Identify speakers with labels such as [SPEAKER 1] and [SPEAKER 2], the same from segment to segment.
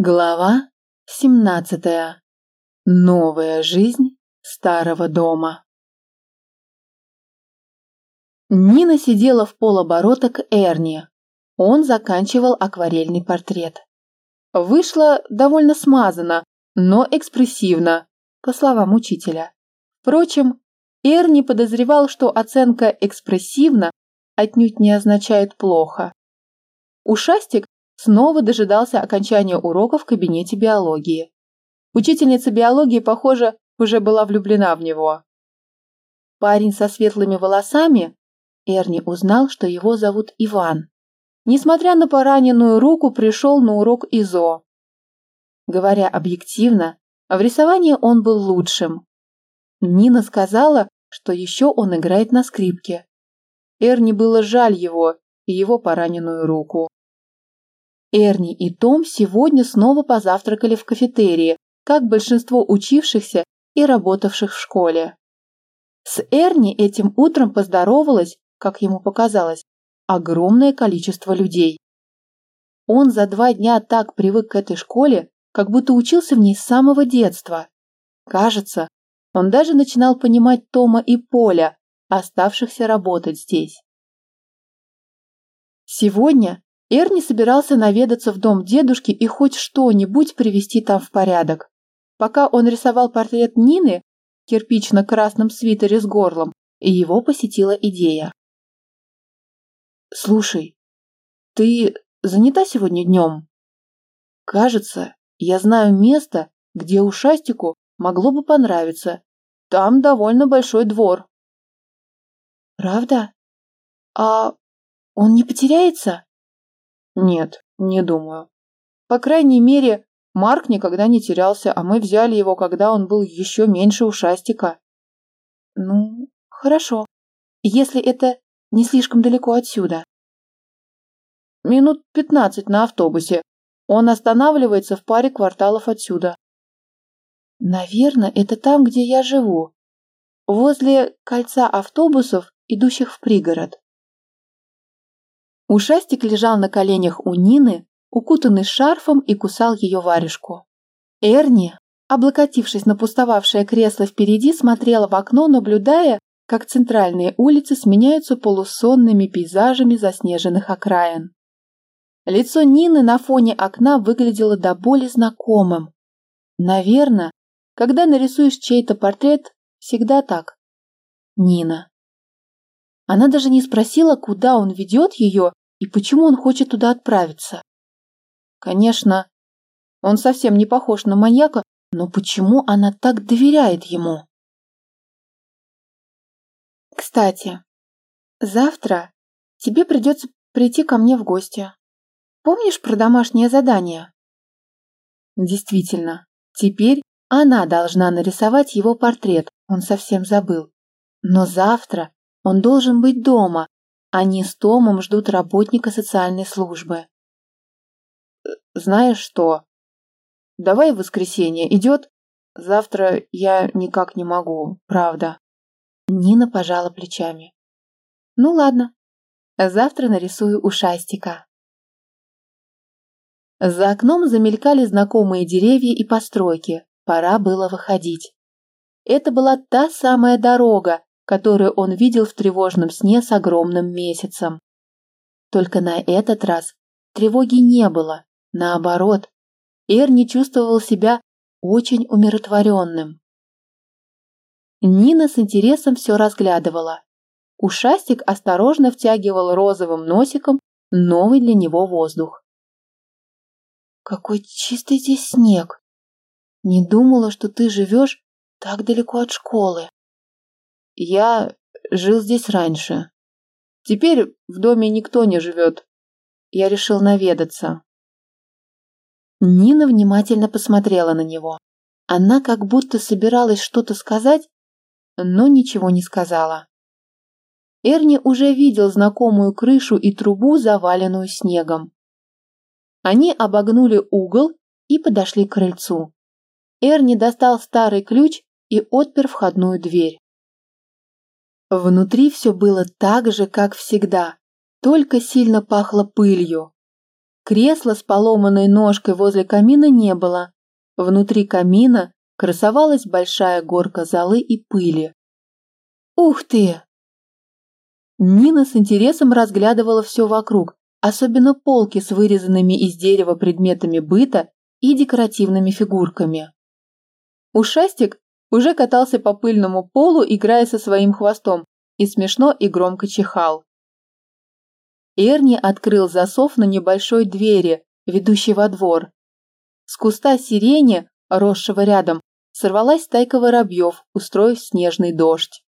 [SPEAKER 1] Глава 17. Новая жизнь старого дома. Нина сидела в полоборота к Эрни. Он заканчивал акварельный портрет. Вышло довольно смазано, но экспрессивно, по словам учителя. Впрочем, Эрни подозревал, что оценка «экспрессивно» отнюдь не означает «плохо». Ушастик снова дожидался окончания урока в кабинете биологии. Учительница биологии, похоже, уже была влюблена в него. Парень со светлыми волосами, Эрни узнал, что его зовут Иван. Несмотря на пораненную руку, пришел на урок ИЗО. Говоря объективно, в рисовании он был лучшим. Нина сказала, что еще он играет на скрипке. Эрни было жаль его и его пораненную руку. Эрни и Том сегодня снова позавтракали в кафетерии, как большинство учившихся и работавших в школе. С Эрни этим утром поздоровалось, как ему показалось, огромное количество людей. Он за два дня так привык к этой школе, как будто учился в ней с самого детства. Кажется, он даже начинал понимать Тома и Поля, оставшихся работать здесь. Сегодня Эрни собирался наведаться в дом дедушки и хоть что-нибудь привести там в порядок. Пока он рисовал портрет Нины кирпично-красном свитере с горлом, и его посетила идея. «Слушай, ты занята сегодня днем? Кажется, я знаю место, где ушастику могло бы понравиться. Там довольно большой двор». «Правда? А он не потеряется?» Нет, не думаю. По крайней мере, Марк никогда не терялся, а мы взяли его, когда он был еще меньше ушастика. Ну, хорошо. Если это не слишком далеко отсюда. Минут пятнадцать на автобусе. Он останавливается в паре кварталов отсюда. Наверное, это там, где я живу. Возле кольца автобусов, идущих в пригород. Ушастик лежал на коленях у Нины, укутанный шарфом и кусал ее варежку. Эрни, облокотившись на пустовавшее кресло впереди, смотрела в окно, наблюдая, как центральные улицы сменяются полусонными пейзажами заснеженных окраин. Лицо Нины на фоне окна выглядело до боли знакомым. Наверное, когда нарисуешь чей-то портрет, всегда так. Нина. Она даже не спросила, куда он ведет ее и почему он хочет туда отправиться. Конечно, он совсем не похож на маньяка, но почему она так доверяет ему? Кстати, завтра тебе придется прийти ко мне в гости. Помнишь про домашнее задание? Действительно, теперь она должна нарисовать его портрет, он совсем забыл. Но завтра он должен быть дома. Они с Томом ждут работника социальной службы. Знаешь что? Давай в воскресенье идет? Завтра я никак не могу, правда. Нина пожала плечами. Ну ладно, завтра нарисую ушастика. За окном замелькали знакомые деревья и постройки. Пора было выходить. Это была та самая дорога, которую он видел в тревожном сне с огромным месяцем. Только на этот раз тревоги не было, наоборот, Эрни чувствовал себя очень умиротворенным. Нина с интересом все разглядывала. Ушастик осторожно втягивал розовым носиком новый для него воздух. «Какой чистый здесь снег! Не думала, что ты живешь так далеко от школы». Я жил здесь раньше. Теперь в доме никто не живет. Я решил наведаться. Нина внимательно посмотрела на него. Она как будто собиралась что-то сказать, но ничего не сказала. Эрни уже видел знакомую крышу и трубу, заваленную снегом. Они обогнули угол и подошли к крыльцу. Эрни достал старый ключ и отпер входную дверь. Внутри все было так же, как всегда, только сильно пахло пылью. Кресла с поломанной ножкой возле камина не было. Внутри камина красовалась большая горка золы и пыли. «Ух ты!» Нина с интересом разглядывала все вокруг, особенно полки с вырезанными из дерева предметами быта и декоративными фигурками. Ушастик уже катался по пыльному полу, играя со своим хвостом, и смешно и громко чихал. Эрни открыл засов на небольшой двери, ведущей во двор. С куста сирени, росшего рядом, сорвалась стайка воробьев, устроив снежный дождь.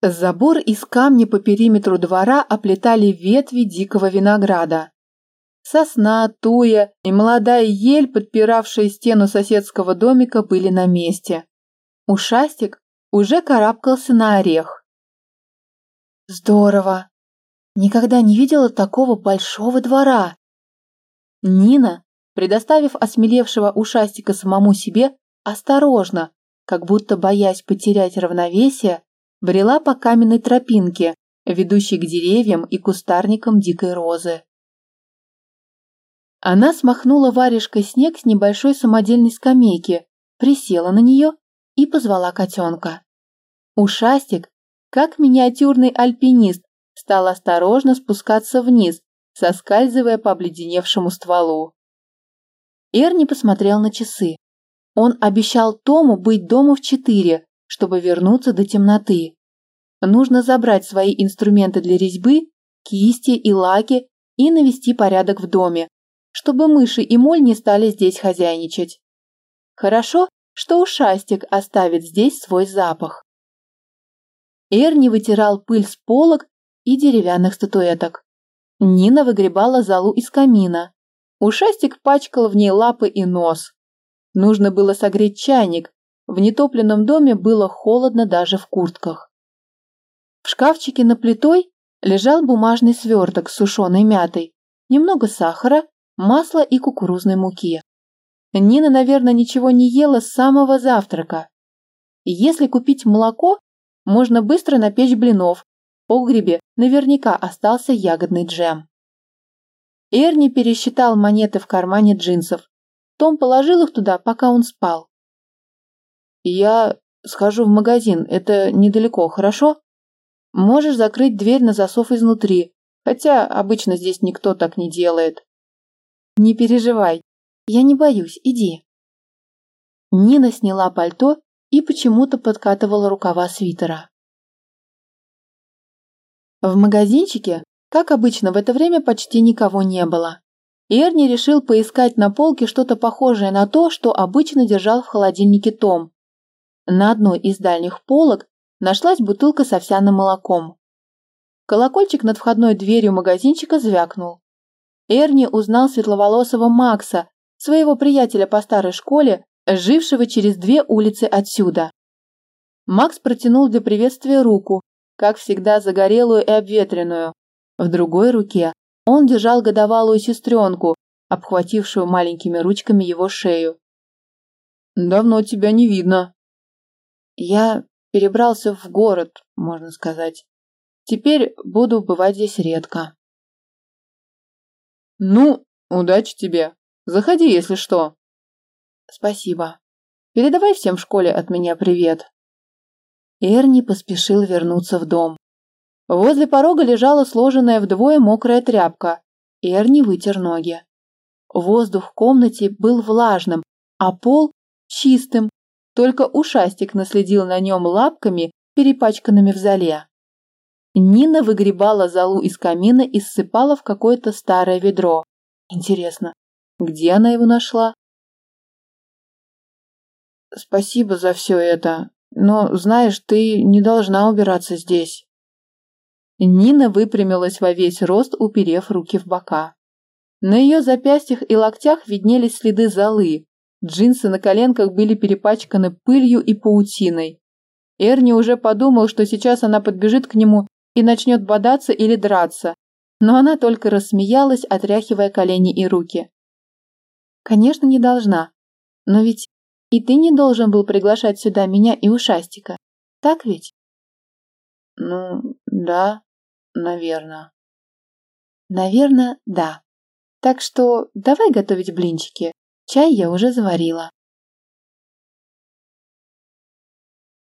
[SPEAKER 1] Забор из камня по периметру двора оплетали ветви дикого винограда. Сосна, туя и молодая ель, подпиравшие стену соседского домика, были на месте. Ушастик уже карабкался на орех. Здорово! Никогда не видела такого большого двора. Нина, предоставив осмелевшего ушастика самому себе, осторожно, как будто боясь потерять равновесие, брела по каменной тропинке, ведущей к деревьям и кустарникам дикой розы. Она смахнула варежкой снег с небольшой самодельной скамейки, присела на нее и позвала котенка. Ушастик, как миниатюрный альпинист, стал осторожно спускаться вниз, соскальзывая по обледеневшему стволу. Эрни посмотрел на часы. Он обещал Тому быть дома в четыре, чтобы вернуться до темноты. Нужно забрать свои инструменты для резьбы, кисти и лаки и навести порядок в доме, чтобы мыши и моль не стали здесь хозяйничать. Хорошо, что ушастик оставит здесь свой запах. Эрни вытирал пыль с полок и деревянных статуэток. Нина выгребала залу из камина. Ушастик пачкал в ней лапы и нос. Нужно было согреть чайник. В нетопленном доме было холодно даже в куртках. В шкафчике на плитой лежал бумажный сверток с сушеной мятой, немного сахара масла и кукурузной муки. Нина, наверное, ничего не ела с самого завтрака. Если купить молоко, можно быстро напечь блинов. В погребе наверняка остался ягодный джем. Эрни пересчитал монеты в кармане джинсов. Том положил их туда, пока он спал. «Я схожу в магазин, это недалеко, хорошо? Можешь закрыть дверь на засов изнутри, хотя обычно здесь никто так не делает. Не переживай, я не боюсь, иди. Нина сняла пальто и почему-то подкатывала рукава свитера. В магазинчике, как обычно, в это время почти никого не было. Эрни решил поискать на полке что-то похожее на то, что обычно держал в холодильнике Том. На одной из дальних полок нашлась бутылка с овсяным молоком. Колокольчик над входной дверью магазинчика звякнул. Эрни узнал светловолосого Макса, своего приятеля по старой школе, жившего через две улицы отсюда. Макс протянул для приветствия руку, как всегда загорелую и обветренную. В другой руке он держал годовалую сестренку, обхватившую маленькими ручками его шею. «Давно тебя не видно». «Я перебрался в город, можно сказать. Теперь буду бывать здесь редко».
[SPEAKER 2] Ну, удачи тебе. Заходи, если что.
[SPEAKER 1] Спасибо. Передавай всем в школе от меня привет. Эрни поспешил вернуться в дом. Возле порога лежала сложенная вдвое мокрая тряпка. Эрни вытер ноги. Воздух в комнате был влажным, а пол чистым. Только ушастик наследил на нем лапками, перепачканными в зале. Нина выгребала золу из камина и ссыпала в какое-то старое ведро. Интересно, где она его нашла? Спасибо за все это, но, знаешь, ты не должна убираться здесь. Нина выпрямилась во весь рост, уперев руки в бока. На ее запястьях и локтях виднелись следы золы. Джинсы на коленках были перепачканы пылью и паутиной. Эрни уже подумал, что сейчас она подбежит к нему и начнет бодаться или драться, но она только рассмеялась, отряхивая колени и руки. Конечно, не должна, но ведь и ты не должен был приглашать сюда меня и ушастика, так ведь?
[SPEAKER 2] Ну, да, наверное.
[SPEAKER 1] Наверное, да. Так что давай готовить блинчики. Чай я уже заварила.